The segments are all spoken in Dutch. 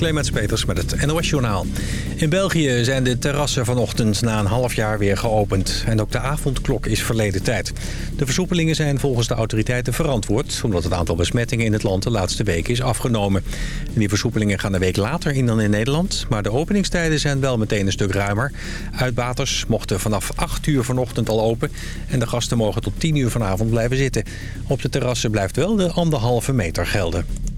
Clemens Peters met het NOS Journaal. In België zijn de terrassen vanochtend na een half jaar weer geopend. En ook de avondklok is verleden tijd. De versoepelingen zijn volgens de autoriteiten verantwoord... omdat het aantal besmettingen in het land de laatste weken is afgenomen. En die versoepelingen gaan een week later in dan in Nederland. Maar de openingstijden zijn wel meteen een stuk ruimer. Uitbaters mochten vanaf 8 uur vanochtend al open... en de gasten mogen tot 10 uur vanavond blijven zitten. Op de terrassen blijft wel de anderhalve meter gelden.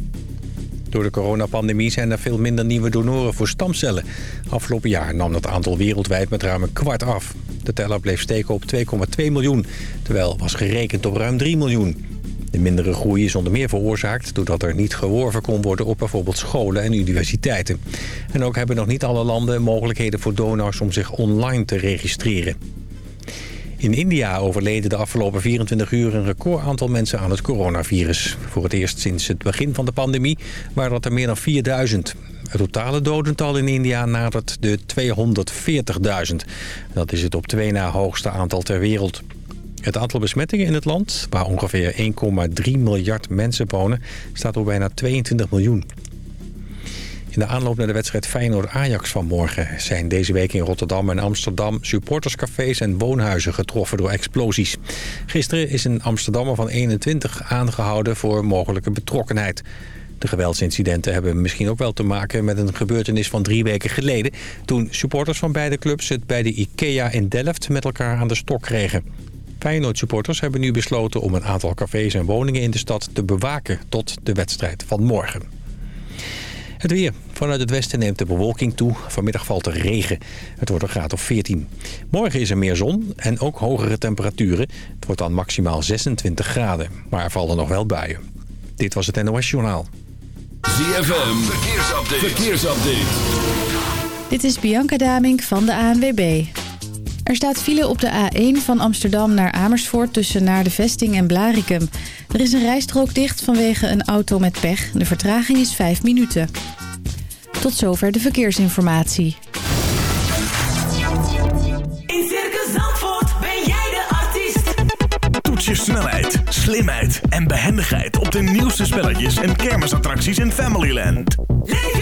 Door de coronapandemie zijn er veel minder nieuwe donoren voor stamcellen. Afgelopen jaar nam dat aantal wereldwijd met ruim een kwart af. De teller bleef steken op 2,2 miljoen, terwijl was gerekend op ruim 3 miljoen. De mindere groei is onder meer veroorzaakt doordat er niet geworven kon worden op bijvoorbeeld scholen en universiteiten. En ook hebben nog niet alle landen mogelijkheden voor donors om zich online te registreren. In India overleden de afgelopen 24 uur een record aantal mensen aan het coronavirus. Voor het eerst sinds het begin van de pandemie waren dat er meer dan 4000. Het totale dodental in India nadert de 240.000. Dat is het op twee na hoogste aantal ter wereld. Het aantal besmettingen in het land, waar ongeveer 1,3 miljard mensen wonen, staat op bijna 22 miljoen. In de aanloop naar de wedstrijd Feyenoord-Ajax van morgen... zijn deze week in Rotterdam en Amsterdam supporterscafés en woonhuizen getroffen door explosies. Gisteren is een Amsterdammer van 21 aangehouden voor mogelijke betrokkenheid. De geweldsincidenten hebben misschien ook wel te maken met een gebeurtenis van drie weken geleden... toen supporters van beide clubs het bij de IKEA in Delft met elkaar aan de stok kregen. Feyenoord-supporters hebben nu besloten om een aantal cafés en woningen in de stad te bewaken tot de wedstrijd van morgen. Het weer. Vanuit het westen neemt de bewolking toe. Vanmiddag valt er regen. Het wordt een graad of 14. Morgen is er meer zon en ook hogere temperaturen. Het wordt dan maximaal 26 graden. Maar er vallen nog wel buien. Dit was het NOS Journaal. ZFM. Verkeersupdate. Verkeersupdate. Dit is Bianca Damink van de ANWB. Er staat file op de A1 van Amsterdam naar Amersfoort tussen naar de vesting en Blarikum. Er is een rijstrook dicht vanwege een auto met pech. De vertraging is 5 minuten. Tot zover de verkeersinformatie. In Circus Zandvoort ben jij de artiest. Toets je snelheid, slimheid en behendigheid op de nieuwste spelletjes en kermisattracties in Familyland. Leef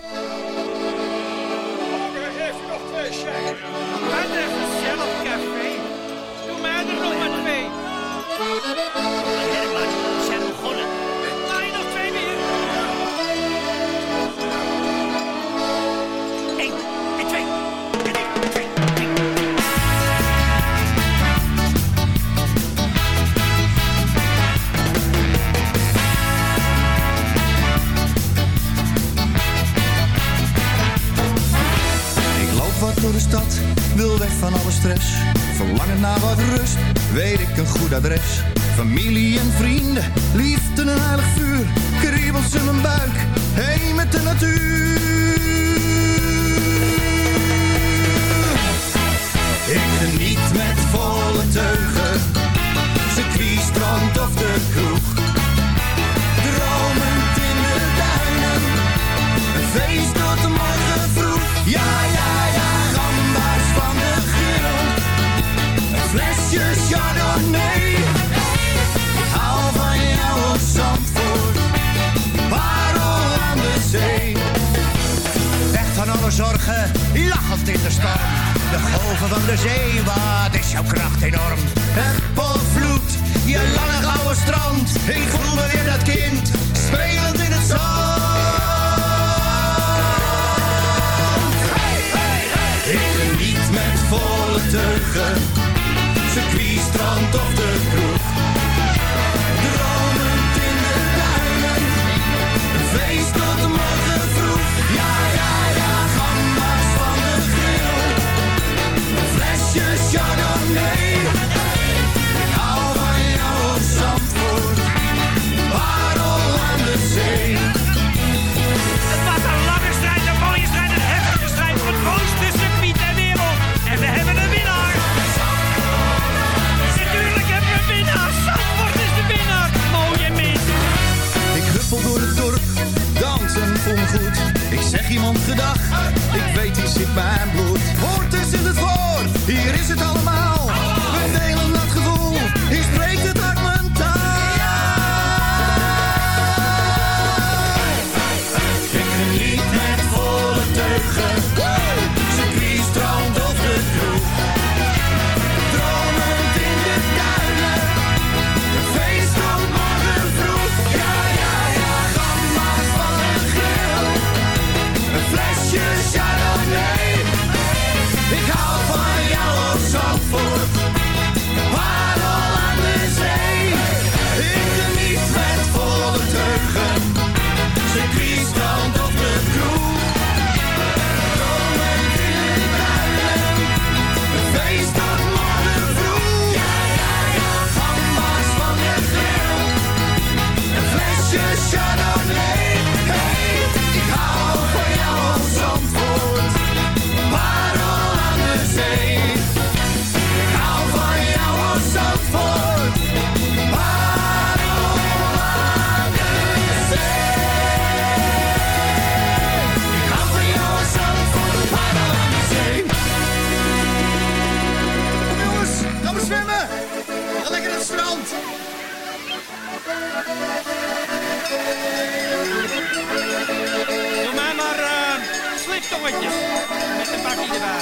Met een bakje erbij.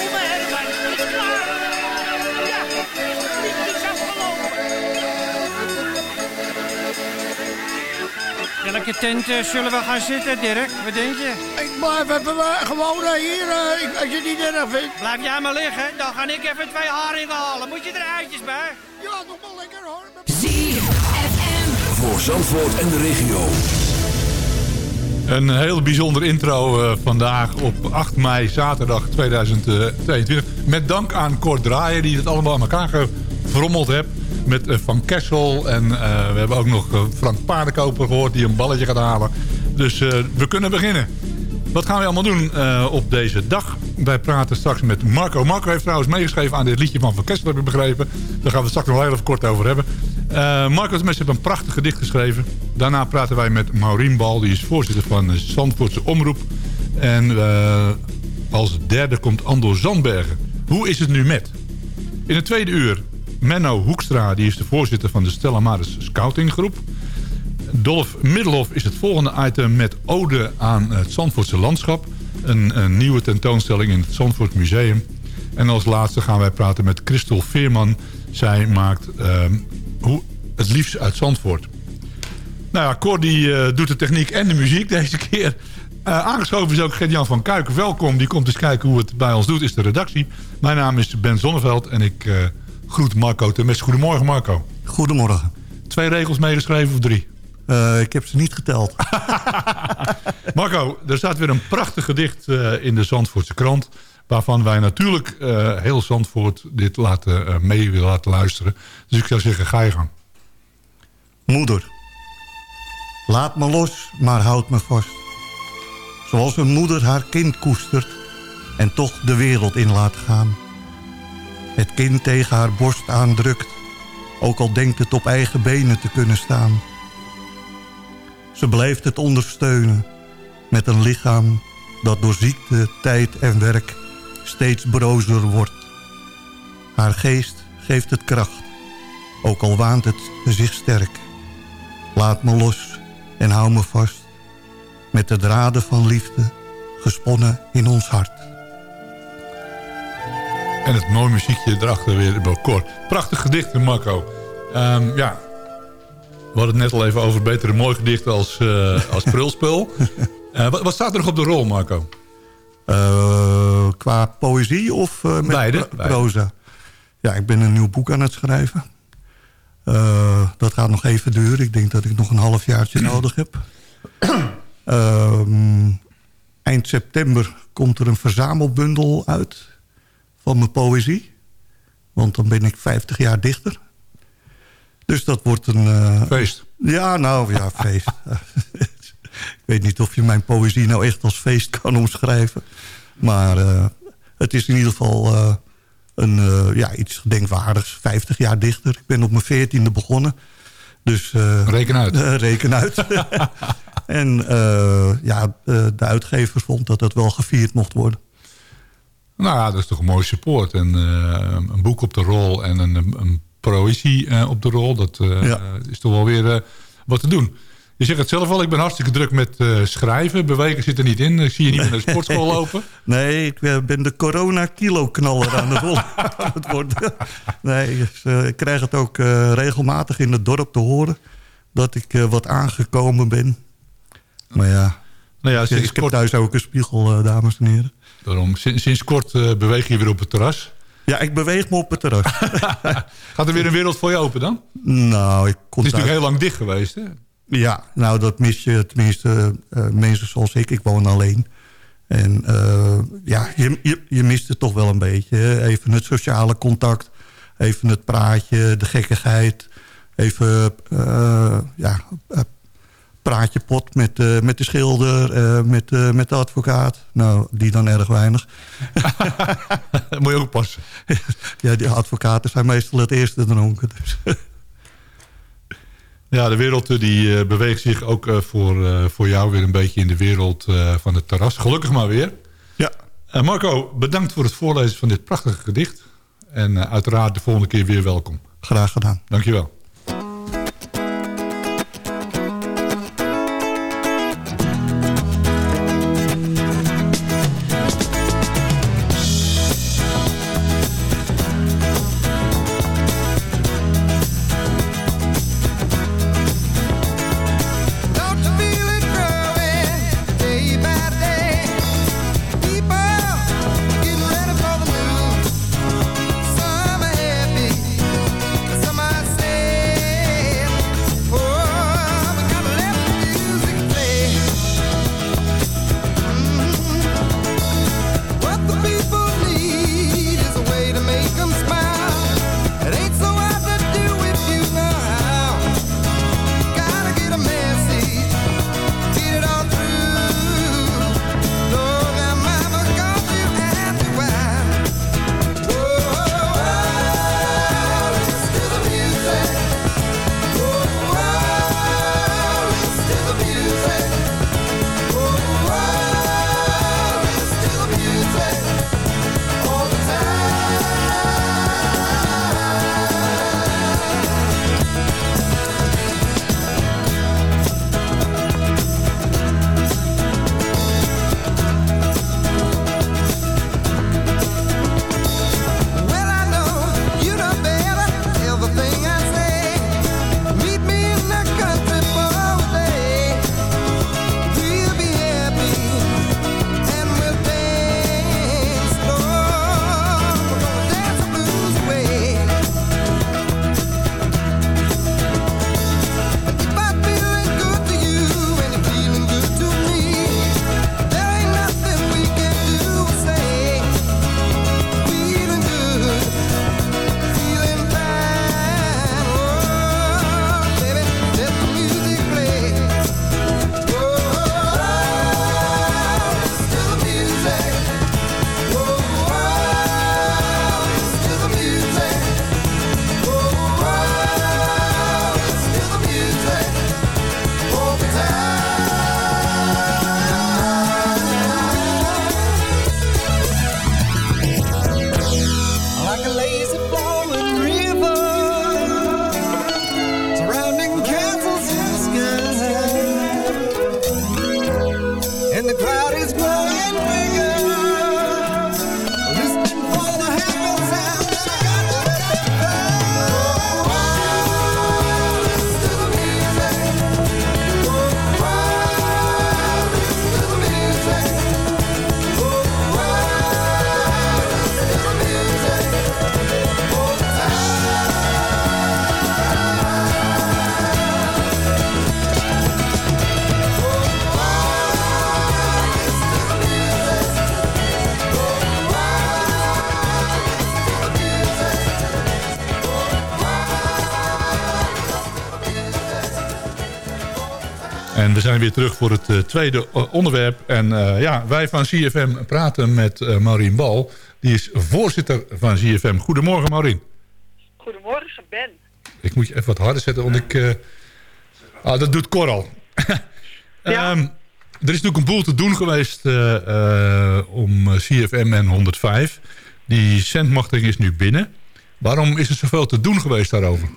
Oma Herman, het is klaar. Ja, het is afgelopen. Welke tent eh, zullen we gaan zitten, Dirk? Wat denk je? Ik blijf even eh, gewoon eh, hier, ik- als je het niet erg vindt. Blijf jij maar liggen, dan ga ik even twee haringen halen. Moet je er eitjes bij? Ja, nog wel lekker hoor. Voor Zandvoort en de regio. Een heel bijzonder intro eh, vandaag op 8 mei, zaterdag 2022. Met dank aan Kort Draaier die het allemaal aan elkaar gefrommeld heeft. Met eh, Van Kessel en eh, we hebben ook nog Frank Paardenkoper gehoord die een balletje gaat halen. Dus we kunnen beginnen. Wat gaan we allemaal doen op deze dag? Wij praten straks met Marco. Marco heeft trouwens meegeschreven aan dit liedje van Van Kessel, heb ik begrepen. Daar gaan we het straks nog heel even kort over hebben. Marco heeft een prachtig gedicht geschreven. Daarna praten wij met Maureen Bal, die is voorzitter van de Zandvoortse Omroep. En eh, als derde komt Andor Zandbergen. Hoe is het nu met? In het tweede uur Menno Hoekstra, die is de voorzitter van de Stella Maris Scoutinggroep. Dolf Middelhof is het volgende item met ode aan het Zandvoortse landschap. Een, een nieuwe tentoonstelling in het Zandvoort Museum. En als laatste gaan wij praten met Christel Veerman. Zij maakt ehm, hoe, het liefst uit Zandvoort. Nou ja, Cor die, eh, doet de techniek en de muziek deze keer. Eh, aangeschoven is ook Gert-Jan van Kuiken. Welkom, die komt eens kijken hoe het bij ons doet, is de redactie. Mijn naam is Ben Zonneveld en ik eh, groet Marco Temes. Goedemorgen Marco. Goedemorgen. Twee regels meegeschreven of drie? Ik heb ze niet geteld. Marco, er staat weer een prachtig gedicht in de Zandvoortse krant... waarvan wij natuurlijk heel Zandvoort dit laten, mee willen laten luisteren. Dus ik zou zeggen, ga je gang. Moeder, laat me los, maar houd me vast. Zoals een moeder haar kind koestert en toch de wereld in laat gaan. Het kind tegen haar borst aandrukt, ook al denkt het op eigen benen te kunnen staan. Ze blijft het ondersteunen met een lichaam dat door ziekte, tijd en werk steeds brozer wordt. Haar geest geeft het kracht, ook al waant het zich sterk. Laat me los en hou me vast, met de draden van liefde gesponnen in ons hart. En het mooie muziekje erachter weer bij Cor. Prachtig gedicht, Marco. Ehm, ja, we hadden het net al even over betere mooi gedicht als, eh als prulspul. Eh, wat, wat staat er nog op de rol, Marco? Eh, qua poëzie of met Beide, pro- beide. proza? Ja, ik ben een nieuw boek aan het schrijven. Eh, dat gaat nog even duren. Ik denk dat ik nog een halfjaartje nodig heb. Ehm, eind september komt er een verzamelbundel uit van mijn poëzie. Want dan ben ik 50 jaar dichter. Dus dat wordt een... eh, Feest. Ja, nou ja, feest. ik weet niet of je mijn poëzie nou echt als feest kan omschrijven. Maar eh, het is in ieder geval een, eh, ja, iets gedenkwaardigs. 50 jaar dichter. Ik ben op mijn veertiende begonnen. Dus, eh, Reken uit. eh, reken uit. En ja, de uitgever vond dat dat wel gevierd mocht worden. Nou ja, dat is toch een mooie support. En een boek op de rol en een, een proëzie op de rol. Dat Ja. is toch wel weer wat te doen. Je zegt het zelf al, ik ben hartstikke druk met eh, schrijven. Bewegen zit er niet in. Ik zie je niet meer naar de sportschool lopen. Nee, ik eh, ben de corona-kilo-knaller aan het worden. Nee, dus, eh, ik krijg het ook regelmatig in het dorp te horen... dat ik wat aangekomen ben. Maar ja, Nou ja, ik sinds heb kort, thuis ook een spiegel, dames en heren. daarom, sinds, sinds kort beweeg je weer op het terras. Ja, ik beweeg me op het terras. Gaat er weer een wereld voor je open dan? nou, ik kon Het is natuurlijk heel lang dicht geweest, hè? Ja, nou dat mis je tenminste eh, mensen zoals ik. Ik woon alleen. En eh, ja, je, je, je mist het toch wel een beetje. hè. Even het sociale contact. Even het praatje, de gekkigheid. Even eh, ja, eh, praatje pot met, eh, met de schilder, eh, met, eh, met de advocaat. Nou, die dan erg weinig. Moet je ook passen. ja, die advocaten zijn meestal het eerste dronken. Dus. Ja, de wereld eh, die eh, beweegt zich ook eh, voor, voor jou weer een beetje in de wereld van het terras. Gelukkig maar weer. ja, Marco, bedankt voor het voorlezen van dit prachtige gedicht. En uiteraard de volgende keer weer welkom. graag gedaan. Dankjewel. Zijn weer terug voor het eh, tweede eh, onderwerp. En eh, ja, wij van CFM praten met eh Maureen Bal. Die is voorzitter van CFM. Goedemorgen Maureen. Goedemorgen, Ben. Ik moet je even wat harder zetten, want ik... Ah, dat doet Cor al. Ehm, er is natuurlijk een boel te doen geweest om CFM en 105. Die zendmachtiging is nu binnen. Waarom is er zoveel te doen geweest daarover?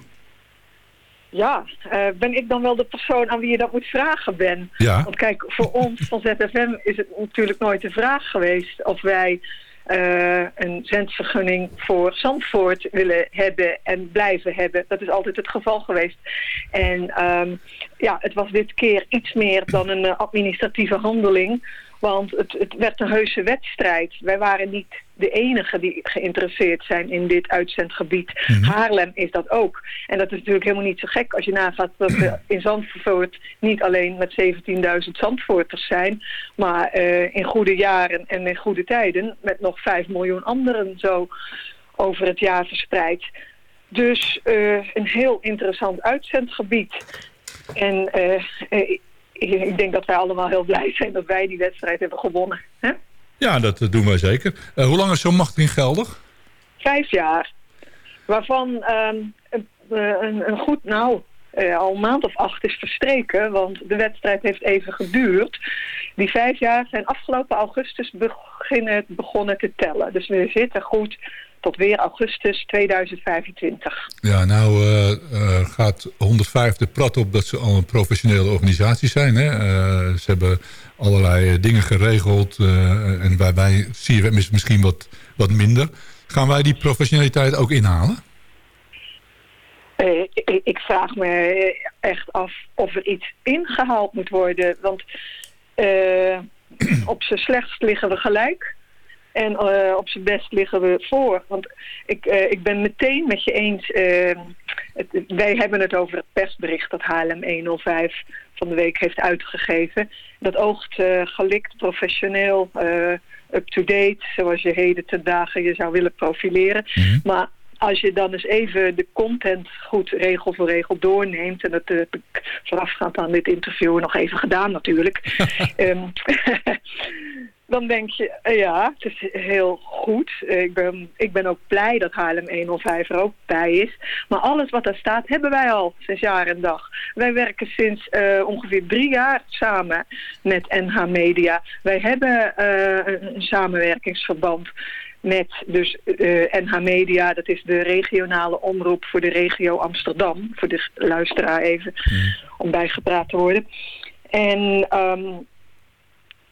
Ja, eh, ben ik dan wel de persoon aan wie je dat moet vragen, Ben? Ja. Want kijk, voor ons van ZFM is het natuurlijk nooit de vraag geweest of wij eh, een zendvergunning voor Zandvoort willen hebben en blijven hebben. Dat is altijd het geval geweest. En ehm, ja, het was dit keer iets meer dan een eh, administratieve handeling. Want het, het werd een heuse wedstrijd. Wij waren niet de enige die geïnteresseerd zijn in dit uitzendgebied. Haarlem is dat ook. En dat is natuurlijk helemaal niet zo gek als je nagaat dat we in Zandvoort niet alleen met 17.000 Zandvoorters zijn, maar eh, in goede jaren en in goede tijden met nog 5 miljoen anderen zo over het jaar verspreid. Dus eh, een heel interessant uitzendgebied. En eh, ik, denk dat wij allemaal heel blij zijn dat wij die wedstrijd hebben gewonnen. Hè? Ja, dat eh, doen wij zeker. Eh, hoe lang is zo'n machtiging geldig? Vijf jaar. Waarvan ehm, een, eh, een, een goed, nou, al een maand of acht is verstreken. Want de wedstrijd heeft even geduurd. Die vijf jaar zijn afgelopen augustus beginnen, begonnen te tellen. Dus we zitten goed tot weer augustus 2025. Ja, nou eh, eh, gaat 105 de prat op dat ze al een professionele organisatie zijn. Hè? Eh, ze hebben allerlei dingen geregeld. en waarbij CFM is misschien wat, wat minder. Gaan wij die professionaliteit ook inhalen? Ik, ik vraag me echt af of er iets ingehaald moet worden. Want op z'n slechtst liggen we gelijk. En eh, op z'n best liggen we voor. Want ik, eh, ik ben meteen met je eens. eh, het, wij hebben het over het persbericht dat HLM 105 van de week heeft uitgegeven. Dat oogt eh, gelikt, professioneel, up-to-date. Zoals je heden ten dagen je zou willen profileren. Maar als je dan eens even de content goed regel voor regel doorneemt... en dat heb ik voorafgaand aan dit interview nog even gedaan natuurlijk... Ehm, dan denk je, eh, ja, het is heel goed. Ik, ben, ik ben ook blij dat Haarlem 105 er ook bij is. Maar alles wat daar staat, hebben wij al sinds jaar en dag. Wij werken sinds eh, ongeveer drie jaar samen met NH Media. Wij hebben eh, een, samenwerkingsverband met dus NH Media. Dat is de regionale omroep voor de regio Amsterdam. Voor de luisteraar even, om bijgepraat te worden. En... ehm,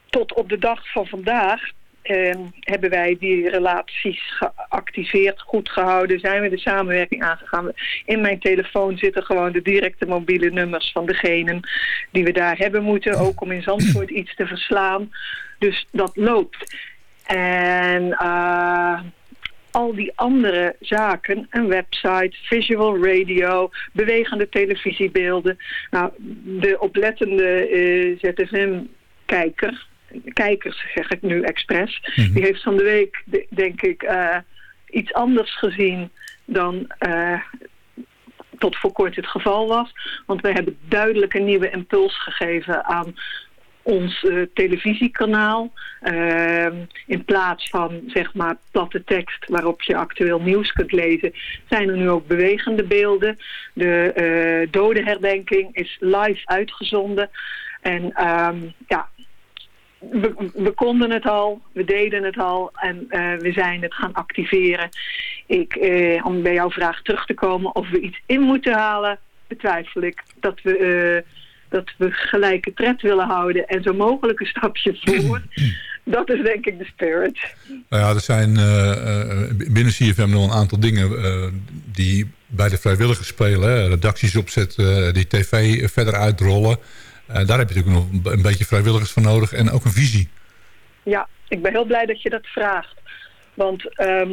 tot op de dag van vandaag eh, hebben wij die relaties geactiveerd, goed gehouden, zijn we de samenwerking aangegaan. In mijn telefoon zitten gewoon de directe mobiele nummers van degenen die we daar hebben moeten, ook om in Zandvoort iets te verslaan. Dus dat loopt. En eh, al die andere zaken, een website, visual radio, bewegende televisiebeelden. Nou, de oplettende eh, ZFM-kijker, kijkers zeg ik nu expres, die heeft van de week, de- denk ik, eh, iets anders gezien dan eh, tot voor kort het geval was. Want wij hebben duidelijk een nieuwe impuls gegeven aan ons eh, televisiekanaal. Ehm, in plaats van zeg maar platte tekst waarop je actueel nieuws kunt lezen, zijn er nu ook bewegende beelden. De eh dodenherdenking is live uitgezonden. En ehm, ja, we, we konden het al, we deden het al en eh, we zijn het gaan activeren. Ik, eh, om bij jouw vraag terug te komen of we iets in moeten halen, betwijfel ik dat we, eh, dat we gelijke tred willen houden en zo mogelijk een stapje voor. dat is denk ik de spirit. Nou ja, er zijn binnen CFM nog een aantal dingen die bij de vrijwilligers spelen. Hè. Redacties opzetten, die tv verder uitrollen. Eh, daar heb je natuurlijk nog een beetje vrijwilligers voor nodig en ook een visie. Ja, ik ben heel blij dat je dat vraagt. Want ehm,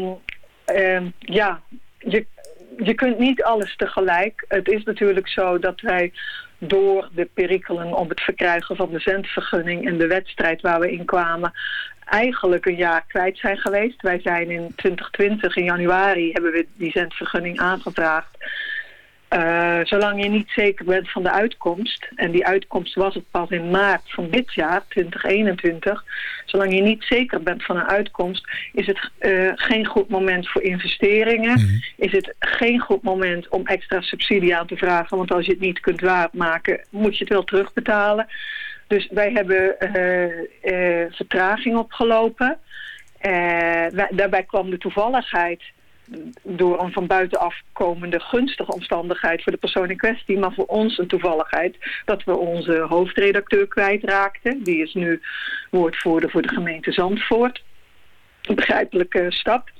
ehm, ja, je, je kunt niet alles tegelijk. Het is natuurlijk zo dat wij door de perikelen om het verkrijgen van de zendvergunning en de wedstrijd waar we in kwamen, eigenlijk een jaar kwijt zijn geweest. Wij zijn in 2020, in januari, hebben we die zendvergunning aangevraagd. Eh, zolang je niet zeker bent van de uitkomst, en die uitkomst was het pas in maart van dit jaar, 2021, zolang je niet zeker bent van een uitkomst, is het eh, geen goed moment voor investeringen. Is het geen goed moment om extra subsidie aan te vragen, want als je het niet kunt waarmaken, moet je het wel terugbetalen. Dus wij hebben eh, vertraging opgelopen. Daarbij kwam de toevalligheid door een van buitenaf komende gunstige omstandigheid voor de persoon in kwestie, maar voor ons een toevalligheid dat we onze hoofdredacteur kwijtraakten. Die is nu woordvoerder voor de gemeente Zandvoort. Een begrijpelijke stap.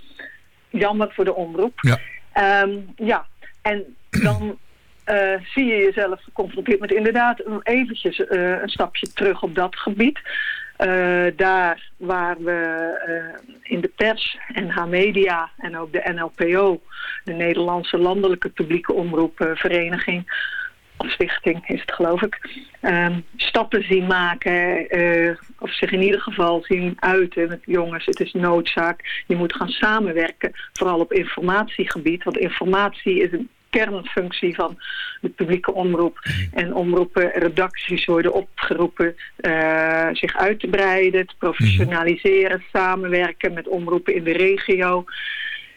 Jammer voor de omroep. Ja. Ehm, ja, en dan eh, zie je jezelf geconfronteerd met inderdaad eventjes eh, een stapje terug op dat gebied. Eh, daar waar we eh, in de pers, NH Media en ook de NLPO, de Nederlandse Landelijke Publieke Omroepvereniging, of stichting is het geloof ik, ehm, stappen zien maken, eh, of zich in ieder geval zien uiten. Met jongens, het is noodzaak, je moet gaan samenwerken, vooral op informatiegebied, want informatie is een kernfunctie van de publieke omroep. En omroepen, redacties worden opgeroepen eh, zich uit te breiden, te professionaliseren, samenwerken met omroepen in de regio.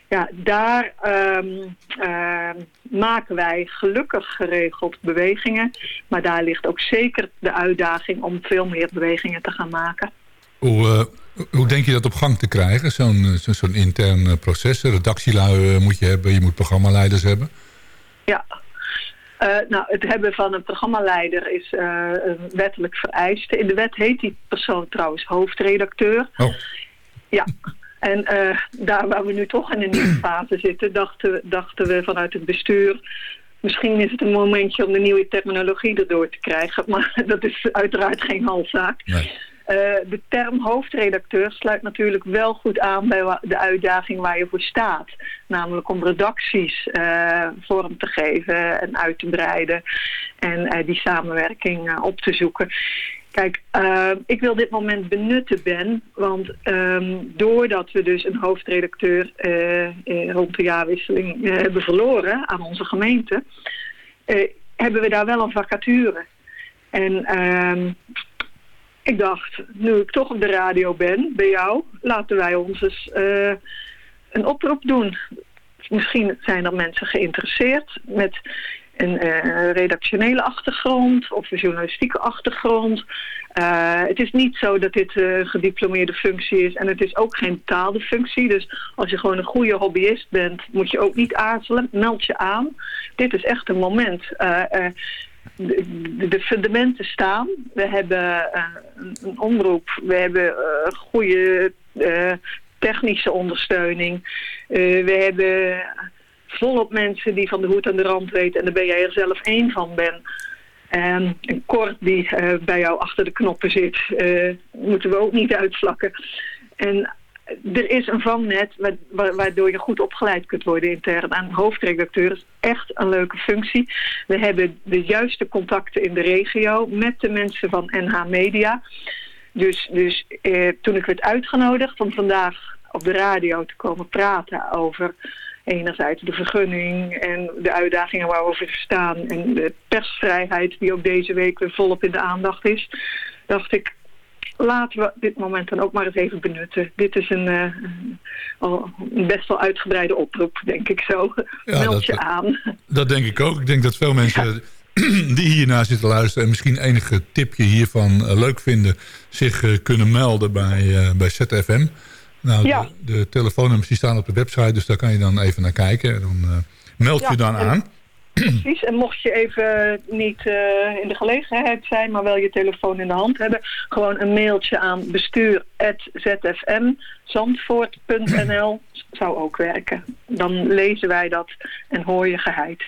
Ja, daar ehm, ehm, maken wij gelukkig geregeld bewegingen. Maar daar ligt ook zeker de uitdaging om veel meer bewegingen te gaan maken. Hoe, eh, hoe denk je dat op gang te krijgen? Zo'n eh, zo- zo'n intern proces. Redactielui moet je hebben, je moet programmaleiders hebben. Ja. Eh, nou, het hebben van een programmaleider is een wettelijk vereiste. In de wet heet die persoon trouwens hoofdredacteur. Oh. Ja. En eh, daar waar we nu toch in een nieuwe fase zitten, dachten, we- dachten we vanuit het bestuur... Misschien is het een momentje om de nieuwe terminologie erdoor te krijgen. Maar dat is uiteraard geen halszaak. Eh, de term hoofdredacteur sluit natuurlijk wel goed aan bij de uitdaging waar je voor staat. Namelijk om redacties eh, vorm te geven en uit te breiden en eh, die samenwerking eh, op te zoeken. Kijk, eh, ik wil dit moment benutten, Ben, want ehm, doordat we dus een hoofdredacteur eh, eh, rond de jaarwisseling eh, hebben verloren aan onze gemeente, eh, hebben we daar wel een vacature. En ehm, ik dacht, nu ik toch op de radio ben, bij jou, laten wij ons eens eh, een oproep doen. Misschien zijn er mensen geïnteresseerd met een eh, redactionele achtergrond of een journalistieke achtergrond. Eh, het is niet zo dat dit een gediplomeerde functie is en het is ook geen betaalde functie. Dus als je gewoon een goede hobbyist bent, moet je ook niet aarzelen. Meld je aan. Dit is echt een moment. De, fundamenten staan. We hebben eh, een, een omroep. We hebben eh, goede eh, technische ondersteuning. We hebben volop mensen die van de hoed aan de rand weten. En daar ben jij er zelf één van, Ben. En een Kort die bij jou achter de knoppen zit, moeten we ook niet uitvlakken. En er is een vangnet wa- wa- waardoor je goed opgeleid kunt worden intern. En hoofdredacteur is echt een leuke functie. We hebben de juiste contacten in de regio met de mensen van NH Media. Dus, dus eh, toen ik werd uitgenodigd om vandaag op de radio te komen praten over enerzijds de vergunning en de uitdagingen waar we staan en de persvrijheid die ook deze week weer volop in de aandacht is, dacht ik, laten we dit moment dan ook maar eens even benutten. Dit is een, eh, best wel uitgebreide oproep, denk ik zo. Ja, Meld dat- je aan. Dat denk ik ook. Ik denk dat veel mensen die hiernaar zitten luisteren... en misschien enige tipje hiervan eh, leuk vinden... zich eh, kunnen melden bij, eh, bij ZFM. Nou, Ja. de, de telefoonnummers die staan op de website... dus daar kan je dan even naar kijken. En dan meld je dan aan. Precies, en mocht je even niet eh, in de gelegenheid zijn, maar wel je telefoon in de hand hebben, gewoon een mailtje aan bestuur.zfmzandvoort.nl zou ook werken. Dan lezen wij dat en hoor je geheid.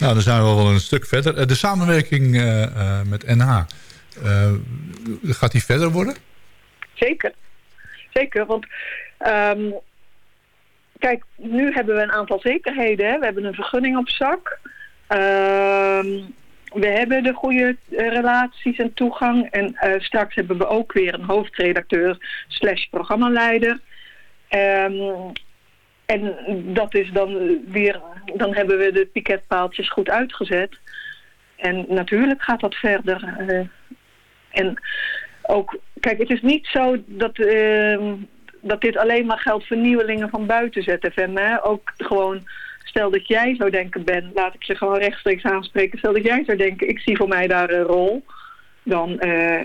Nou, dan zijn we wel een stuk verder. Eh, De samenwerking eh, eh, met NH... gaat die verder worden? Zeker. Zeker, want ehm, kijk, nu hebben we een aantal zekerheden. Hè? We hebben een vergunning op zak. Ehm, we hebben de goede eh, relaties en toegang. En eh, straks hebben we ook weer een hoofdredacteur slash programmaleider. Ehm, en dat is dan weer, dan hebben we de piketpaaltjes goed uitgezet. En natuurlijk gaat dat verder. eh, en ook, kijk, het is niet zo dat, ehm, dat dit alleen maar geldt voor nieuwelingen van buiten ZFM. Hè? Ook gewoon, stel dat jij zou denken, Ben, laat ik je gewoon rechtstreeks aanspreken. Stel dat jij zou denken, ik zie voor mij daar een rol. dan eh,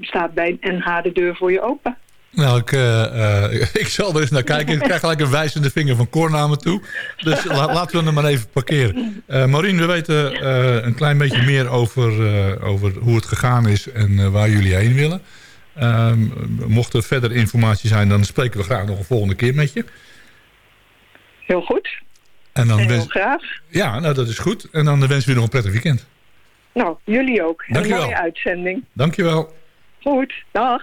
staat bij NH de deur voor je open. Nou, ik, eh, eh, ik zal er eens naar kijken. Ik krijg gelijk een wijzende vinger van Cor toe. Dus la- laten we hem maar even parkeren. Eh Maureen, we weten een klein beetje meer over, over hoe het gegaan is en waar jullie heen willen. Ehm, mocht er verder informatie zijn, dan spreken we graag nog een volgende keer met je. Heel goed. En dan Heel wens- graag. ja, nou, dat is goed. En dan wensen we je nog een prettig weekend. Nou, jullie ook. En Een Dankjewel. mooie uitzending. Dankjewel. Goed, dag.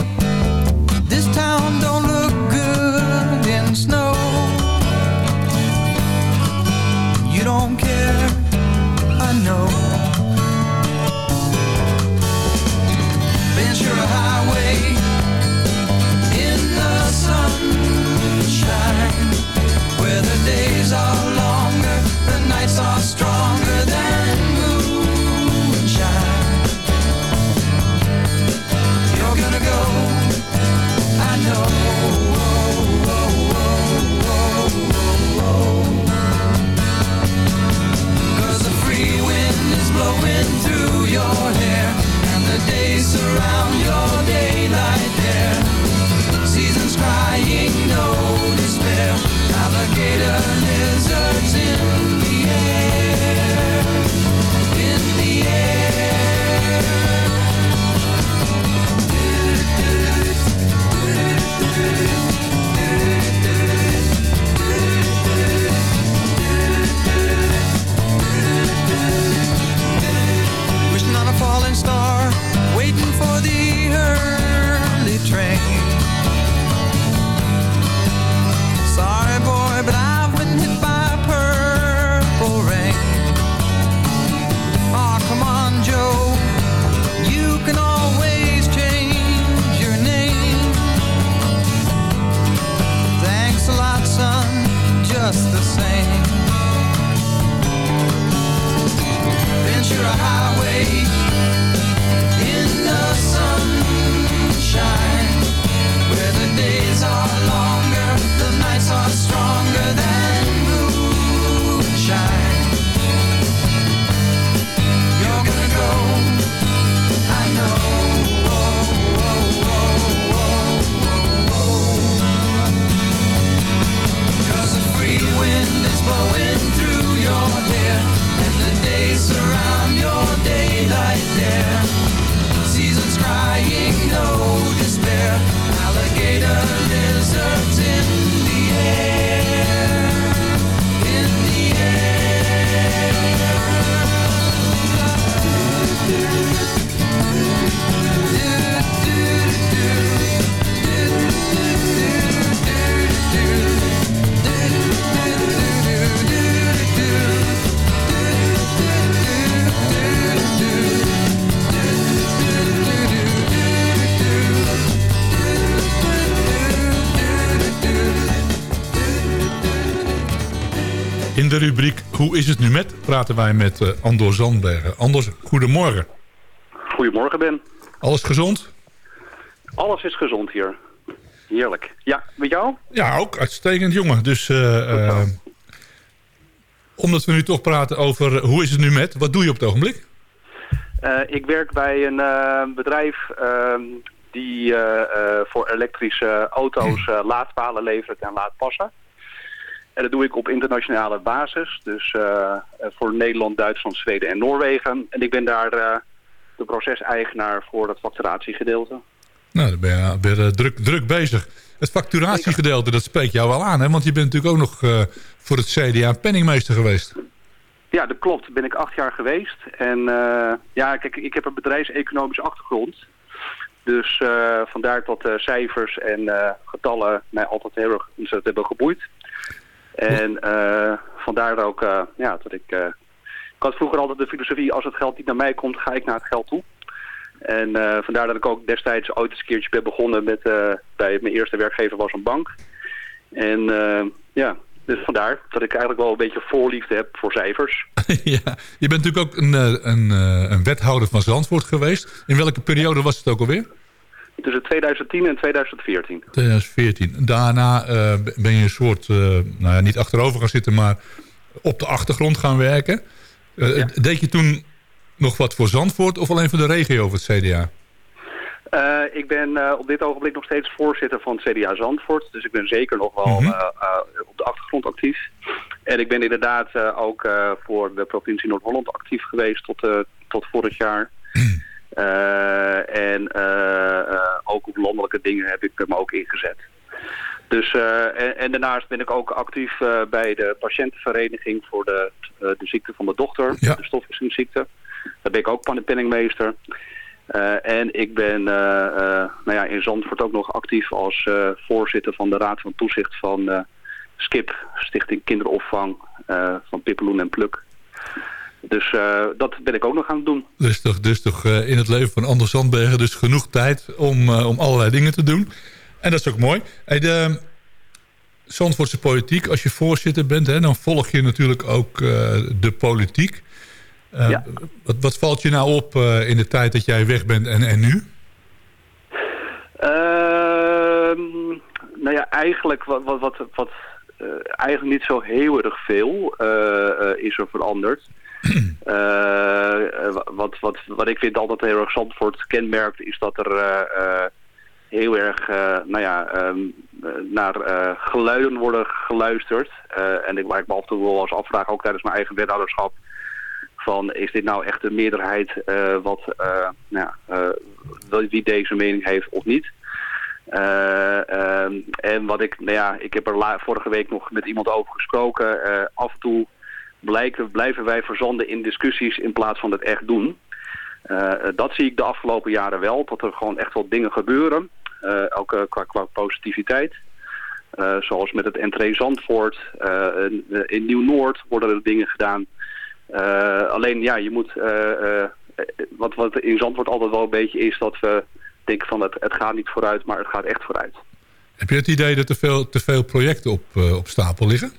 rubriek Hoe is het nu met? praten wij met eh, Andor Zandbergen. Anders, goedemorgen. Goedemorgen, Ben. Alles gezond? Alles is gezond hier. Heerlijk. Ja, met jou? Ja, ook uitstekend jongen. Dus eh, eh, omdat we nu toch praten over hoe is het nu met? Wat doe je op het ogenblik? Ik werk bij een bedrijf ehm, die voor elektrische auto's eh, laadpalen levert en laadpassen. En dat doe ik op internationale basis. Dus eh, eh, voor Nederland, Duitsland, Zweden en Noorwegen. En ik ben daar eh, de proceseigenaar voor het facturatiegedeelte. Nou, dan ben je, ben je druk, druk bezig. Het facturatiegedeelte, dat spreekt jou wel aan, hè? Want je bent natuurlijk ook nog eh, voor het CDA penningmeester geweest. Ja, dat klopt. Ben ik acht jaar geweest. En eh, ja, kijk, ik heb een bedrijfseconomische achtergrond. Dus eh, vandaar dat eh, cijfers en eh, getallen mij altijd heel erg hebben geboeid. En eh, vandaar ook eh, ja, dat ik eh, had vroeger altijd de filosofie, als het geld niet naar mij komt, ga ik naar het geld toe. En vandaar dat ik ook destijds ooit eens een keertje ben begonnen met, bij mijn eerste werkgever was een bank. En ja, dus vandaar dat ik eigenlijk wel een beetje voorliefde heb voor cijfers. ja, je bent natuurlijk ook een, een, een wethouder van Zandvoort geweest. In welke periode was het ook alweer? Tussen 2010 en 2014. 2014. Daarna eh, ben je een soort, eh, nou ja, niet achterover gaan zitten, maar op de achtergrond gaan werken. Eh, Deed je toen nog wat voor Zandvoort of alleen voor de regio of het CDA? Ik ben op dit ogenblik nog steeds voorzitter van het CDA Zandvoort. Dus ik ben zeker nog wel Mhm. op de achtergrond actief. En ik ben inderdaad ook voor de provincie Noord-Holland actief geweest tot, tot vorig jaar. en eh, eh, ook op landelijke dingen heb ik me ook ingezet. Dus, eh, en, en daarnaast ben ik ook actief eh, bij de patiëntenvereniging voor de, eh, de ziekte van mijn dochter, de stofwisselingsziekte. Daar ben ik ook penningmeester. Eh, en ik ben eh, eh, nou ja, in Zandvoort ook nog actief als eh, voorzitter van de Raad van Toezicht van eh, SKIP, Stichting Kinderopvang eh, van Pippeloen en Pluk. Dus eh, dat ben ik ook nog aan het doen. Dus toch, dus toch eh, in het leven van Anders Zandbergen dus genoeg tijd om, eh, om allerlei dingen te doen. En dat is ook mooi. Hey, de Zandvoortse politiek, als je voorzitter bent, hè, dan volg je natuurlijk ook de politiek. Eh, wat, wat valt je nou op in de tijd dat jij weg bent en, en nu? Ehm, nou ja, eigenlijk wat, wat, wat, wat eigenlijk niet zo heel erg veel is er veranderd. Eh, eh, wat, wat, wat ik vind altijd heel erg Zandvoort kenmerkt is dat er eh, heel erg nou ja, ehm, eh, naar geluiden worden geluisterd. En ik maak me af en toe wel afvraag, ook tijdens mijn eigen wethouderschap, van is dit nou echt de meerderheid wat, nou wie deze mening heeft of niet. Eh, ehm, en wat ik, nou ja, ik heb er vorige week nog met iemand over gesproken. Af en toe blijken, blijven wij verzanden in discussies in plaats van het echt doen. Eh, dat zie ik de afgelopen jaren wel, dat er gewoon echt wel dingen gebeuren. eh, ook eh, qua, qua positiviteit. Eh, zoals met het entree Zandvoort. eh, in, eh, in Nieuw-Noord worden er dingen gedaan. Eh, alleen ja, je moet... eh, eh, wat, wat in Zandvoort altijd wel een beetje is dat we denken van het, het gaat niet vooruit, maar het gaat echt vooruit. Heb je het idee dat er veel, te veel projecten op, eh, op stapel liggen?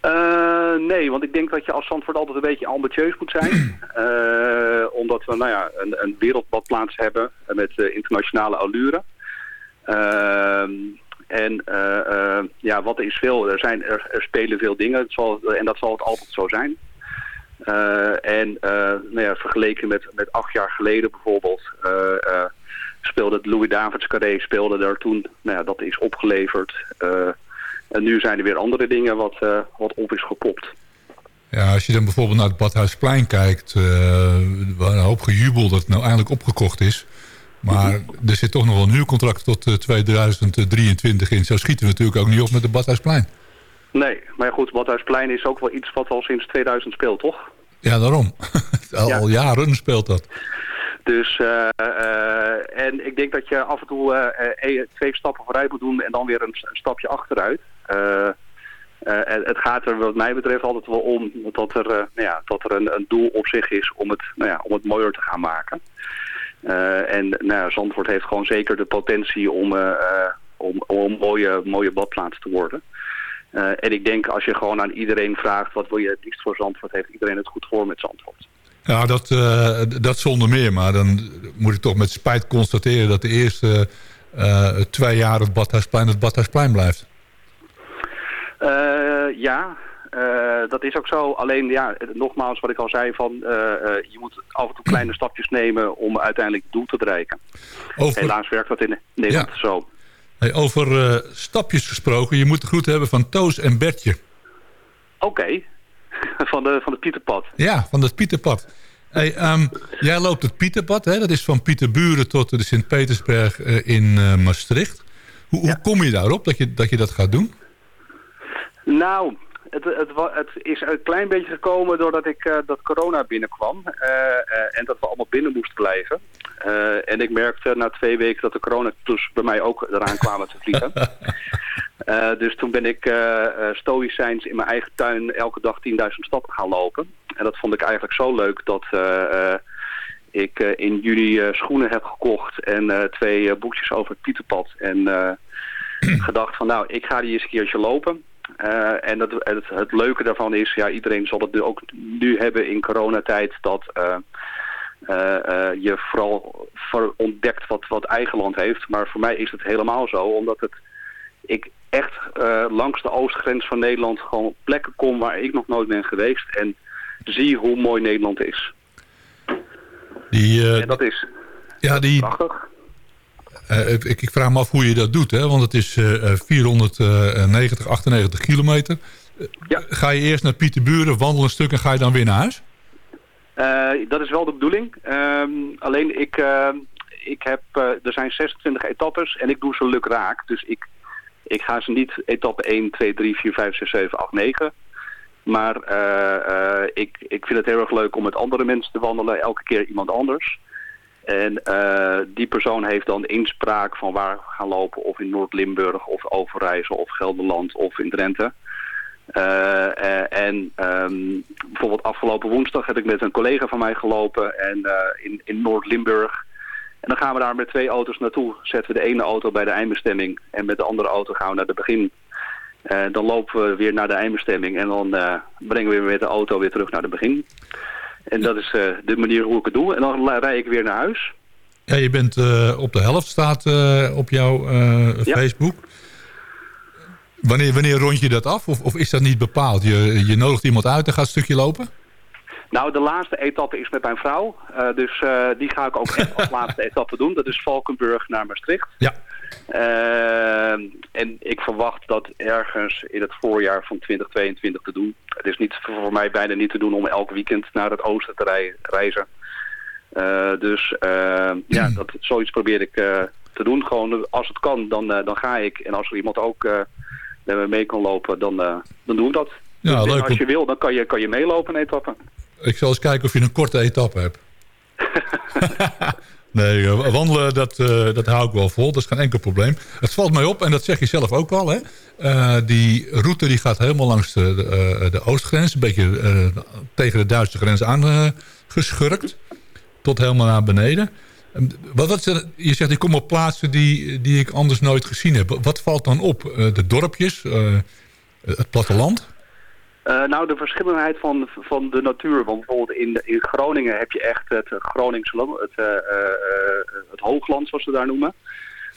Eh, nee, want ik denk dat je als Zandvoort altijd een beetje ambitieus moet zijn. Eh, omdat we nou ja, een, een wereldbadplaats hebben met eh, internationale allure. Ehm, en ja, wat is veel, er, zijn, er, er spelen veel dingen het zal, en dat zal het altijd zo zijn. En nou ja, vergeleken met, met acht jaar geleden bijvoorbeeld, speelde het Louis Davids Carré speelde daar toen, nou ja, dat is opgeleverd. Eh, en nu zijn er weer andere dingen wat, eh, wat op is gepopt. Ja, als je dan bijvoorbeeld naar het Badhuisplein kijkt... eh waar een hoop gejubel dat het nou eindelijk opgekocht is. Maar er zit toch nog wel een huurcontract tot eh, 2023 in. Zo schieten we natuurlijk ook niet op met het Badhuisplein. Nee, maar goed, Badhuisplein is ook wel iets wat al sinds 2000 speelt, toch? Ja, daarom. al, al jaren speelt dat. Dus, eh, eh, en ik denk dat je af en toe eh, eh, twee stappen vooruit moet doen en dan weer een, stapje achteruit. Het gaat er wat mij betreft altijd wel om dat er, nou ja, dat er een, een doel op zich is om het, nou ja, om het mooier te gaan maken. En nou Zandvoort heeft gewoon zeker de potentie om, om, om een mooie, mooie badplaats te worden. En ik denk als je gewoon aan iedereen vraagt wat wil je het liefst voor Zandvoort, heeft iedereen het goed voor met Zandvoort. Ja, dat, eh, dat zonder meer. Maar dan moet ik toch met spijt constateren... dat de eerste eh, twee jaar het Badhuisplein het Badhuisplein blijft. Eh, ja, dat is ook zo. Alleen ja, nogmaals wat ik al zei van je moet af en toe kleine stapjes nemen om uiteindelijk het doel te bereiken. Over- Helaas werkt dat in Nederland zo. Hey, over stapjes gesproken. Je moet de groet hebben van Toos en Bertje. Oké, van, de, van de Pieterpad. Ja, van het Pieterpad. Hey, ehm, jij loopt het Pieterpad. Hè? Dat is van Pieterburen tot de Sint-Petersberg eh, in eh, Maastricht. Hoe, hoe kom je daarop dat je, dat je dat gaat doen? Nou, het, het, het is een klein beetje gekomen doordat ik eh, dat corona binnenkwam. eh, eh, en dat we allemaal binnen moesten blijven. Eh, en ik merkte na twee weken dat de corona dus bij mij ook eraan kwamen te vliegen. Eh, dus toen ben ik eh, stoïcijns in mijn eigen tuin elke dag 10.000 stappen gaan lopen. En dat vond ik eigenlijk zo leuk dat ik in juni schoenen heb gekocht en twee boekjes over het Pieterpad. En gedacht van nou, ik ga die eens een keertje lopen. En dat, het, het leuke daarvan is, ja, iedereen zal het nu ook nu hebben in coronatijd, dat je vooral voor ontdekt wat, wat eigen land heeft. Maar voor mij is het helemaal zo, omdat het, ik echt eh, langs de oostgrens van Nederland gewoon op plekken kom waar ik nog nooit ben geweest. En zie hoe mooi Nederland is. Die, eh, En dat is ja, die, prachtig. eh, ik, ik vraag me af hoe je dat doet, hè? want het is eh, eh, 490, 98 kilometer. Eh, Ga je eerst naar Pieterburen, wandelen een stuk en ga je dan weer naar huis? Eh, dat is wel de bedoeling. Ehm, alleen ik, eh, ik heb, eh, er zijn 26 etappes en ik doe ze lukraak. Dus ik, ik ga ze niet etappe 1, 2, 3, 4, 5, 6, 7, 8, 9. Maar eh, eh, ik, ik vind het heel erg leuk om met andere mensen te wandelen. Elke keer iemand anders. En eh, die persoon heeft dan inspraak van waar we gaan lopen. Of in Noord-Limburg, of Overijssel, of Gelderland, of in Drenthe. Eh, eh, en ehm, bijvoorbeeld afgelopen woensdag heb ik met een collega van mij gelopen en, eh, in, in Noord-Limburg. En dan gaan we daar met twee auto's naartoe. Zetten we de ene auto bij de eindbestemming en met de andere auto gaan we naar de begin. Eh, dan lopen we weer naar de eindbestemming en dan brengen we weer met de auto weer terug naar de begin. En dat is de manier hoe ik het doe. En dan rijd ik weer naar huis. Ja, je bent op de helft, staat op jouw Facebook. Wanneer, wanneer rond je dat af? Of, of is dat niet bepaald? Je, je nodigt iemand uit en gaat een stukje lopen? Nou, de laatste etappe is met mijn vrouw. Eh, dus eh, die ga ik ook echt als laatste etappe doen. Dat is Valkenburg naar Maastricht. Ja. Eh, en ik verwacht dat ergens in het voorjaar van 2022 te doen. Het is niet voor mij bijna niet te doen om elk weekend naar het oosten te rei- reizen. Dus ja, dat, zoiets probeer ik te doen. Gewoon als het kan, dan, dan ga ik. En als er iemand ook mee kan lopen, dan, eh, dan doe ik dat. Ja, Dus leuk. Als je wil, dan kan je, kan je meelopen een etappe. Ik zal eens kijken of je een korte etappe hebt. nee, eh, wandelen, dat, eh, dat hou ik wel vol. Dat is geen enkel probleem. Het valt mij op, en dat zeg je zelf ook al. Hè? Die route die gaat helemaal langs de, eh, de oostgrens. Een beetje tegen de Duitse grens aangeschurkt. tot helemaal naar beneden. Wat, er- je zegt, ik kom op plaatsen die, die ik anders nooit gezien heb. Wat valt dan op? Eh, de dorpjes? Eh, het platteland? Eh, nou, de verschillenheid van, van de natuur. Want bijvoorbeeld in, in Groningen heb je echt het Groningse het, eh, eh, eh, het hoogland, zoals ze daar noemen.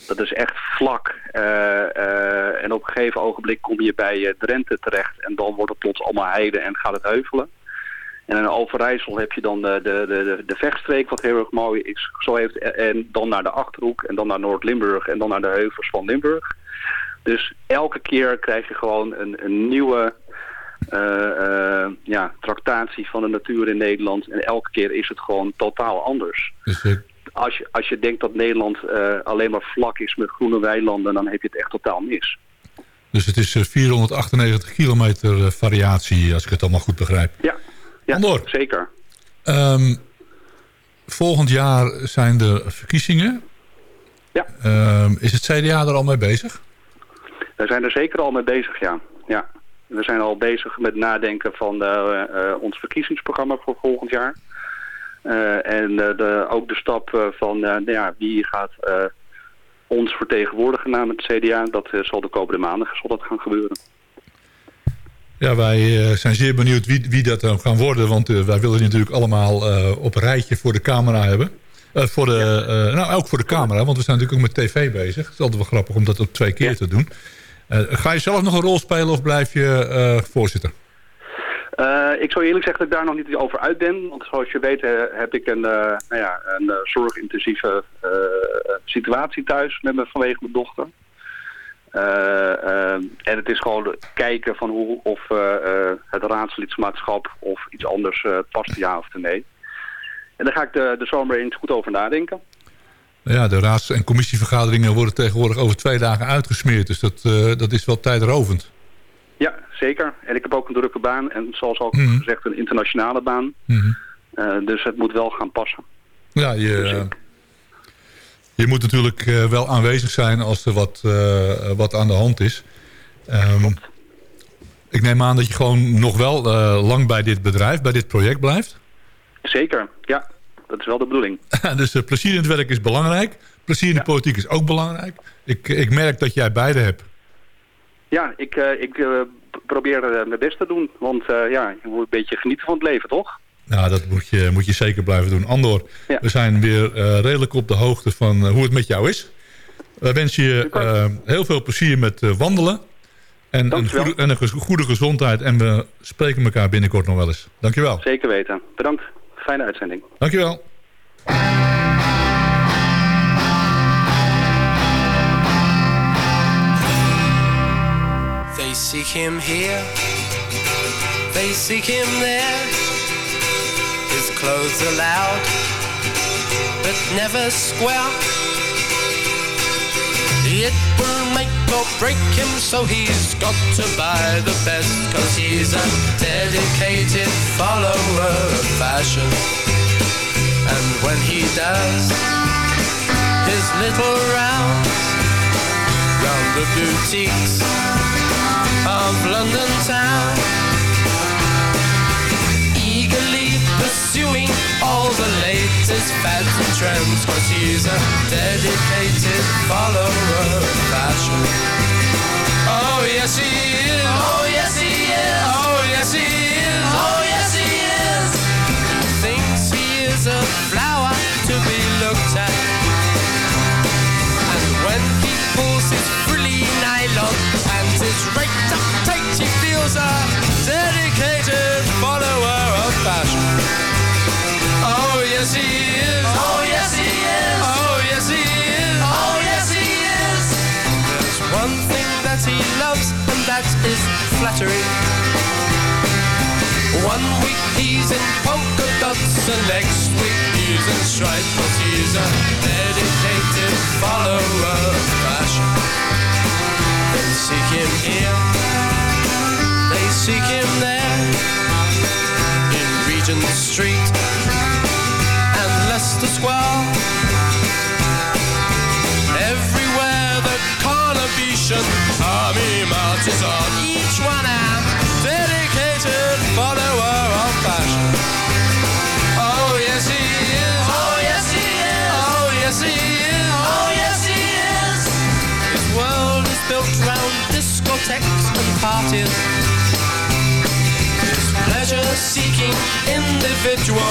Dat is echt vlak. Eh, eh, en op een gegeven ogenblik kom je bij eh, Drenthe terecht. En dan wordt het plots allemaal heide en gaat het heuvelen. En in Overijssel heb je dan de, de, de, de vechtstreek, wat heel erg mooi is. Zo heeft, en dan naar de Achterhoek en dan naar Noord-Limburg en dan naar de heuvels van Limburg. Dus elke keer krijg je gewoon een, een nieuwe eh, eh, ja, tractatie van de natuur in Nederland. En elke keer is het gewoon totaal anders. Dus eh, Als je, als je denkt dat Nederland alleen maar vlak is met groene weilanden, dan heb je het echt totaal mis. Dus het is eh, 498 kilometer variatie, als ik het allemaal goed begrijp. Ja, ja Andor. zeker. Ehm, volgend jaar zijn de verkiezingen. Ja. Ehm, is het CDA er al mee bezig? We zijn er zeker al mee bezig, ja. ja. We zijn al bezig met nadenken van eh, eh, ons verkiezingsprogramma voor volgend jaar. Eh, en de, ook de stap van nou ja, wie gaat ons vertegenwoordigen namens het CDA. Dat zal de komende maanden zal dat gaan gebeuren. Ja, wij eh, zijn zeer benieuwd wie, wie dat dan gaan worden. Want eh, wij willen natuurlijk allemaal eh, op een rijtje voor de camera hebben. Voor de, nou, ook voor de camera, want we zijn natuurlijk ook met tv bezig. Het is altijd wel grappig om dat op twee keer te doen. Ga je zelf nog een rol spelen of blijf je voorzitter? Ik zou eerlijk zeggen dat ik daar nog niet over uit ben. Want zoals je weet heb ik een, nou ja, een zorgintensieve situatie thuis met me, vanwege mijn dochter. Eh, eh, en het is gewoon kijken van hoe, of eh, het raadslidmaatschap of iets anders past, ja of nee. En daar ga ik de, de zomer eens goed over nadenken. Ja, de raads- en commissievergaderingen worden tegenwoordig over twee dagen uitgesmeerd. Dus dat, dat is wel tijdrovend. Ja, zeker. En ik heb ook een drukke baan en zoals ook Mhm. gezegd een internationale baan. Mhm. Dus het moet wel gaan passen. Ja, je, eh, je moet natuurlijk eh, wel aanwezig zijn als er wat, eh, wat aan de hand is. Ehm, ik neem aan dat je gewoon nog wel eh, lang bij dit bedrijf, bij dit project blijft. Zeker, ja. Dat is wel de bedoeling. dus plezier in het werk is belangrijk. Plezier in de politiek is ook belangrijk. Ik, ik merk dat jij beide hebt. Ja, ik, ik probeer mijn best te doen. Want ja, je moet een beetje genieten van het leven, toch? Nou, dat moet je, moet je zeker blijven doen. Andor, we zijn weer eh, redelijk op de hoogte van eh, hoe het met jou is. We wensen je eh, heel veel plezier met eh, wandelen. En een, goede, en een gez- goede gezondheid. En we spreken elkaar binnenkort nog wel eens. Dankjewel. Zeker weten. Bedankt. Fijne uitzending. Dankjewel. They seek him here, they seek him there. His clothes are loud, but never square. It will make or break him, so he's got to buy the best. Cause he's a dedicated follower of fashion. And when he does his little rounds round the boutiques of London town. Pursuing all the latest fads and trends, cause he's a dedicated follower of fashion. Oh yes he is. Oh yes he is. Oh yes he is. Oh yes he is. Thinks he is a flower to be looked at. And when he pulls his frilly nylon and his raked up tight, he feels a dedicated follower of fashion. Oh yes he is. Oh yes he is. Oh yes he is. Oh yes he is. There's one thing that he loves, and that is flattery. One week he's in polka dots, and next week he's in stripes. But he's a dedicated follower of fashion. They seek him here, they seek him there, in Regent Street Leicester Square. Everywhere the Carnabetian army marches on, each one a dedicated follower of fashion. Oh yes he is. Oh yes he is. Oh yes he is. Oh yes he is. His world is built round discotheques and parties. Pleasure-seeking individual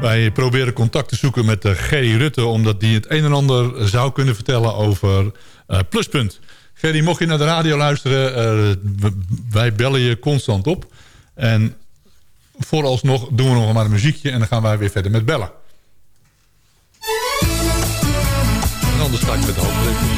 Wij proberen contact te zoeken met uh, Gerry Rutte... omdat die het een en ander zou kunnen vertellen over uh, Pluspunt. Gerry, mocht je naar de radio luisteren... Uh, wij bellen je constant op. En vooralsnog doen we nog maar een muziekje... en dan gaan wij weer verder met bellen. En anders ga ik met de hoofdrekening.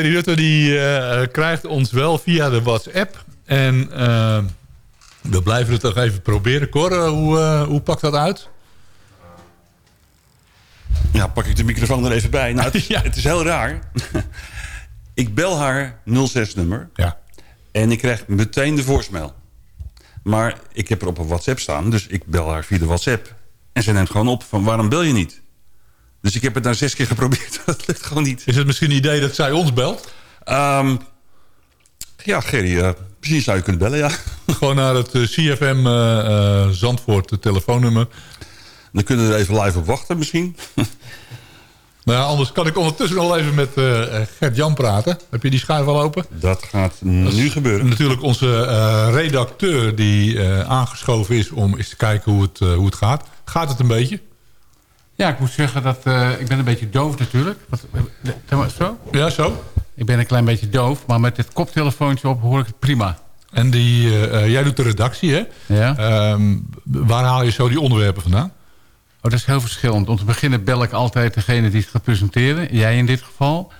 Gerry Rutte die, eh, krijgt ons wel via de WhatsApp. En eh, we blijven het toch even proberen. Cor, eh, hoe, hoe pakt dat uit? Ja, pak ik de microfoon er even bij. Nou, het, is, het is heel raar. ik bel haar 06-nummer. Ja. En ik krijg meteen de voicemail. Maar ik heb er op een WhatsApp staan. Dus ik bel haar via de WhatsApp. En ze neemt gewoon op van waarom bel je niet? Dus ik heb het nou zes keer geprobeerd. Dat lukt gewoon niet. Is het misschien een idee dat zij ons belt? Ehm, ja, Gerry, eh, misschien zou je kunnen bellen, ja. Gewoon naar het eh, CFM eh, Zandvoort telefoonnummer. Dan kunnen we er even live op wachten misschien. Nou ja, anders kan ik ondertussen nog even met eh, Gert-Jan praten. Heb je die schuif al open? Dat gaat nu gebeuren. Natuurlijk onze redacteur die aangeschoven is om eens te kijken hoe het, hoe het gaat. Gaat het een beetje? Ja, ik moet zeggen dat eh, ik ben een beetje doof natuurlijk. Wat, eh, maar zo? Ja, zo. Ik ben een klein beetje doof, maar met dit koptelefoontje op hoor ik het prima. En die, eh, jij doet de redactie, hè? Ja. Ehm, waar haal je zo die onderwerpen vandaan? Oh, dat is heel verschillend. Om te beginnen bel ik altijd degene die het gaat presenteren. Jij in dit geval.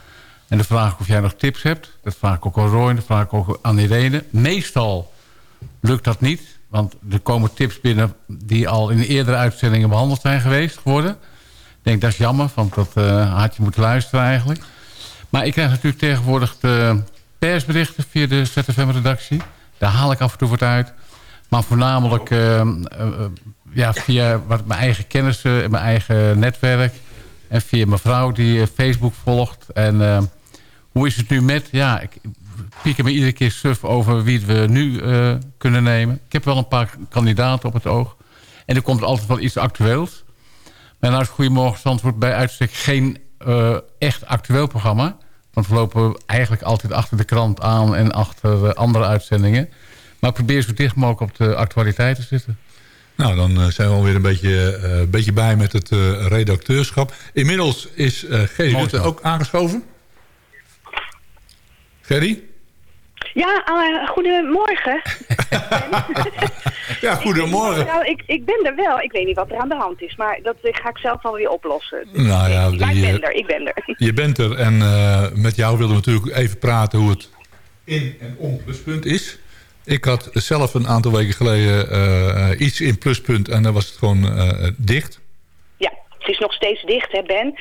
En dan vraag ik of jij nog tips hebt. Dat vraag ik ook aan Roy, dat vraag ik ook aan Irene. Meestal lukt dat niet. Want er komen tips binnen die al in eerdere uitzendingen behandeld zijn geweest geworden. Denk, dat is jammer, want dat eh, had je moeten luisteren eigenlijk. Maar ik krijg natuurlijk tegenwoordig de persberichten via de ZFM-redactie. Daar haal ik af en toe wat uit. Maar voornamelijk eh, eh, ja, via wat mijn eigen kennissen en mijn eigen netwerk. En via mijn vrouw die Facebook volgt. En hoe is het nu met... Ja, ik pieken me iedere keer suf over wie we nu kunnen nemen. Ik heb wel een paar kandidaten op het oog. En er komt altijd wel iets actueels. Nou is Goedemorgen Zandvoort bij uitstek geen eh, echt actueel programma. Want we lopen eigenlijk altijd achter de krant aan en achter eh, andere uitzendingen. Maar ik probeer zo dicht mogelijk op de actualiteit te zitten. Nou, dan eh, zijn we alweer een beetje, beetje bij met het redacteurschap. Inmiddels is eh Gerry Rutte ook aangeschoven. Gerry? Ja, eh, goedemorgen. Ja, goedemorgen. Nou, ik, ik ben er wel. Ik weet niet wat er aan de hand is, maar dat eh, ga ik zelf wel weer oplossen. Nou ja, maar ik die, ben eh, er, ik ben er. Je bent er en met jou wilden we natuurlijk even praten hoe het in en om Pluspunt is. Ik had zelf een aantal weken geleden iets in Pluspunt en dan was het gewoon dicht. Ja, het is nog steeds dicht, hè Ben.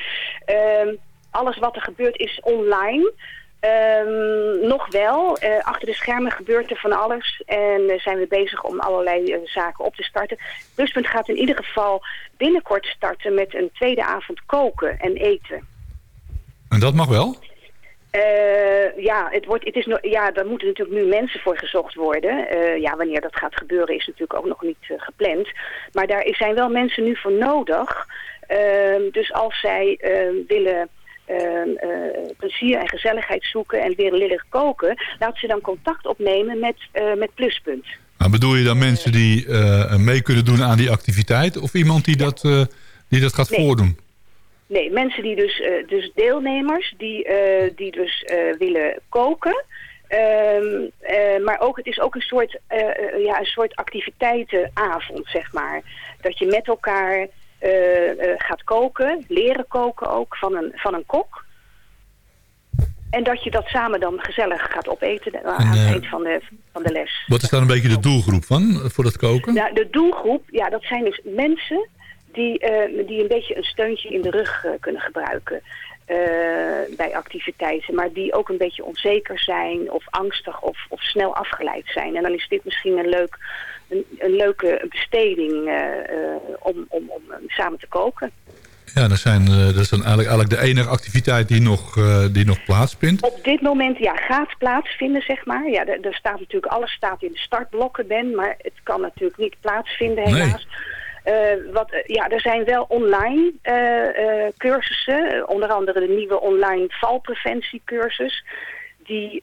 Ehm, alles wat er gebeurt is online. Ehm, nog wel. Eh, achter de schermen gebeurt er van alles. En eh, zijn we bezig om allerlei eh, zaken op te starten. Pluspunt gaat in ieder geval binnenkort starten met een tweede avond koken en eten. En dat mag wel? Ja, het wordt, het is no ja, daar moeten natuurlijk nu mensen voor gezocht worden. Ja, wanneer dat gaat gebeuren is natuurlijk ook nog niet gepland. Maar daar zijn wel mensen nu voor nodig. Ehm, dus als zij ehm, willen plezier en gezelligheid zoeken en willen leren koken... laat ze dan contact opnemen met, eh, met Pluspunt. Maar bedoel je dan mensen die eh, mee kunnen doen aan die activiteit? Of iemand die, dat, eh, die dat gaat Nee. voordoen? Nee, mensen die dus, eh, dus deelnemers die, eh, die dus eh, willen koken. Ehm, eh, maar ook, het is ook een soort, eh, eh, ja, een soort activiteitenavond, zeg maar. Dat je met elkaar eh, eh, gaat koken, leren koken ook van een, van een kok. En dat je dat samen dan gezellig gaat opeten eh, aan eh, het eind van de, van de les. Wat is daar een beetje de doelgroep van, eh, voor dat koken? Nou, de doelgroep, ja, dat zijn dus mensen die, eh, die een beetje een steuntje in de rug eh, kunnen gebruiken eh, bij activiteiten. Maar die ook een beetje onzeker zijn of angstig of, of snel afgeleid zijn. En dan is dit misschien een, leuk, een, een leuke besteding eh, eh, om, om, om samen te koken. Ja, dat, zijn, dat is dan eigenlijk, eigenlijk de enige activiteit die nog, die nog plaatsvindt. Op dit moment ja, gaat plaatsvinden, zeg maar. Ja, er, er staat natuurlijk, alles staat in de startblokken, Ben, maar het kan natuurlijk niet plaatsvinden, helaas. Eh, wat, eh, ja, er zijn wel online eh, cursussen, onder andere de nieuwe online valpreventiecursus, die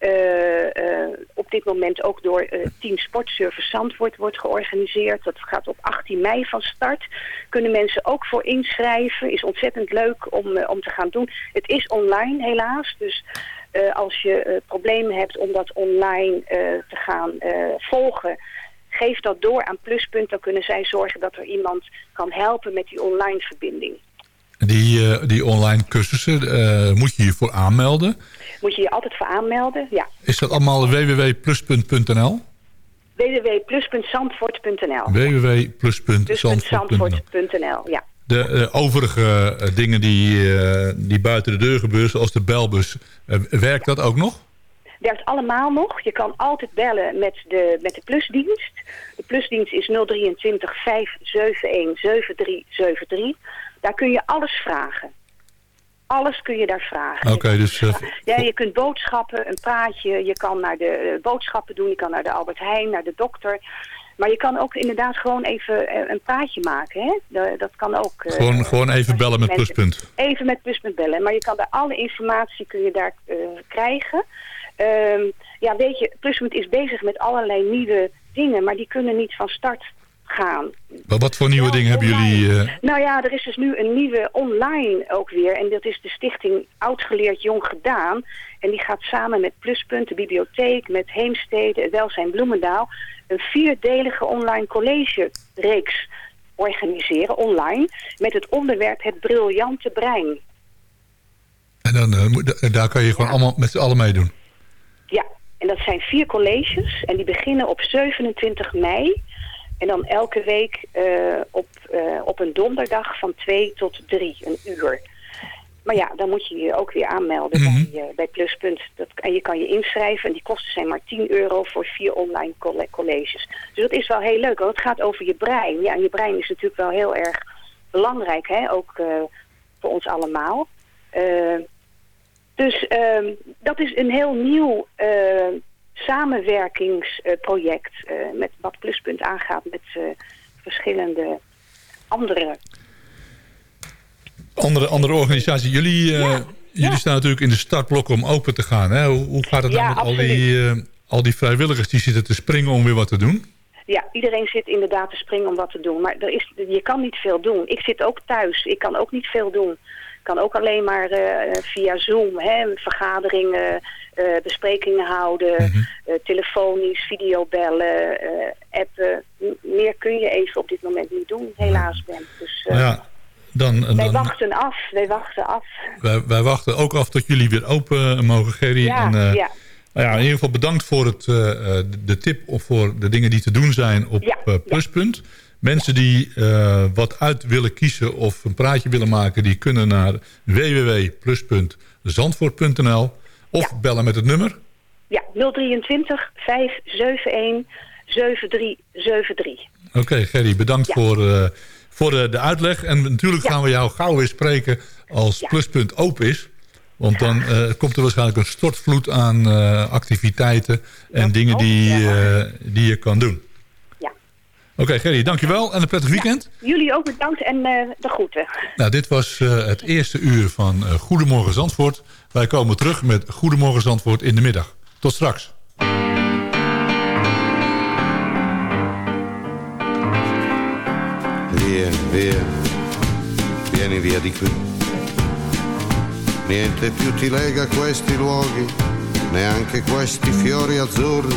op dit moment ook door Team Sportservice Zandvoort wordt georganiseerd. Dat gaat op 18 mei van start. Kunnen mensen ook voor inschrijven. Is ontzettend leuk om, om te gaan doen. Het is online helaas, dus als je problemen hebt om dat online te gaan volgen... Geef dat door aan Pluspunt, dan kunnen zij zorgen dat er iemand kan helpen met die online verbinding. Die, eh, die online cursussen, eh, moet je je voor aanmelden. Moet je je altijd voor aanmelden, ja. Is dat allemaal www.plus.nl? www.plus.zandvoort.nl www.plus.zandvoort.nl Plus.zandvoort.nl, ja. De eh, overige dingen die, die buiten de deur gebeuren, zoals de belbus, werkt dat ook nog? Werkt allemaal nog. Je kan altijd bellen met de, met de plusdienst. De plusdienst is 023 571 7373. Daar kun je alles vragen. Alles kun je daar vragen. Oké, dus eh, Ja, je kunt boodschappen, een praatje. Je kan naar de eh, boodschappen doen. Je kan naar de Albert Heijn, naar de dokter. Maar je kan ook inderdaad gewoon even eh, een praatje maken. Hè? Da- Dat kan ook. gewoon, gewoon even bellen met mensen- pluspunt. Even met Pluspunt bellen. Maar je kan daar alle informatie kun je daar krijgen. Ehm, ja, weet je, Pluspunt is bezig met allerlei nieuwe dingen, maar die kunnen niet van start gaan. Maar wat voor nieuwe dingen hebben jullie... eh, Nou ja, er is dus nu een nieuwe online ook weer. En dat is de stichting Oud Geleerd Jong Gedaan. En die gaat samen met Pluspunt, de bibliotheek, met Heemstede, Welzijn Bloemendaal... een vierdelige online college-reeks organiseren, online... met het onderwerp Het Briljante Brein. en dan, eh, daar kan je gewoon allemaal met z'n allen meedoen. Ja, en dat zijn vier colleges en die beginnen op 27 mei. En dan elke week eh, op, eh, op een donderdag van 2 tot 3, een uur. Maar ja, dan moet je je ook weer aanmelden bij, eh, bij Pluspunt. Dat, en je kan je inschrijven en die kosten zijn maar 10 euro voor vier online colle- colleges. Dus dat is wel heel leuk, want het gaat over je brein. Ja, en je brein is natuurlijk wel heel erg belangrijk, hè? ook voor ons allemaal. Dus ehm, dat is een heel nieuw eh, samenwerkingsproject eh, met wat Pluspunt aangaat met eh, verschillende andere. Andere, andere organisaties. Jullie, jullie staan natuurlijk in de startblokken om open te gaan. Hè? Hoe, hoe gaat het Ja, dan met al die, al die vrijwilligers die zitten te springen om weer wat te doen? Ja, iedereen zit inderdaad te springen om wat te doen. Maar er is, je kan niet veel doen. Ik zit ook thuis. Ik kan ook niet veel doen. Kan ook alleen maar eh, via Zoom hè, vergaderingen, eh, besprekingen houden, eh, telefonisch, videobellen, appen. Meer kun je even op dit moment niet doen, helaas Ben. Dus ja, dan, wij dan, wachten af, wij wachten af. wij, wij wachten ook af tot jullie weer open mogen, Gerry. Ja, en, ja. Nou ja, in ieder geval bedankt voor het, de tip of voor de dingen die te doen zijn op Pluspunt. Mensen die eh, wat uit willen kiezen of een praatje willen maken... die kunnen naar www.plus.zandvoort.nl of bellen met het nummer. Ja, 023 571 7373. Oké, Gerry, bedankt Ja. voor, eh, voor de, de uitleg. En natuurlijk gaan we jou gauw weer spreken als Pluspunt open is. Want dan eh, komt er waarschijnlijk een stortvloed aan eh, activiteiten en dingen die, eh, die je kan doen. Oké, Gerry, dankjewel en een prettig weekend. Jullie ook bedankt en eh, de groeten. Nou, dit was eh, het eerste uur van eh, Goedemorgen Zandvoort. Wij komen terug met Goedemorgen Zandvoort in de middag. Tot straks. Via, via, vieni via di qui. Niente più ti lega questi luoghi, neanche questi fiori azzurri.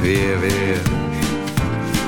Via, via,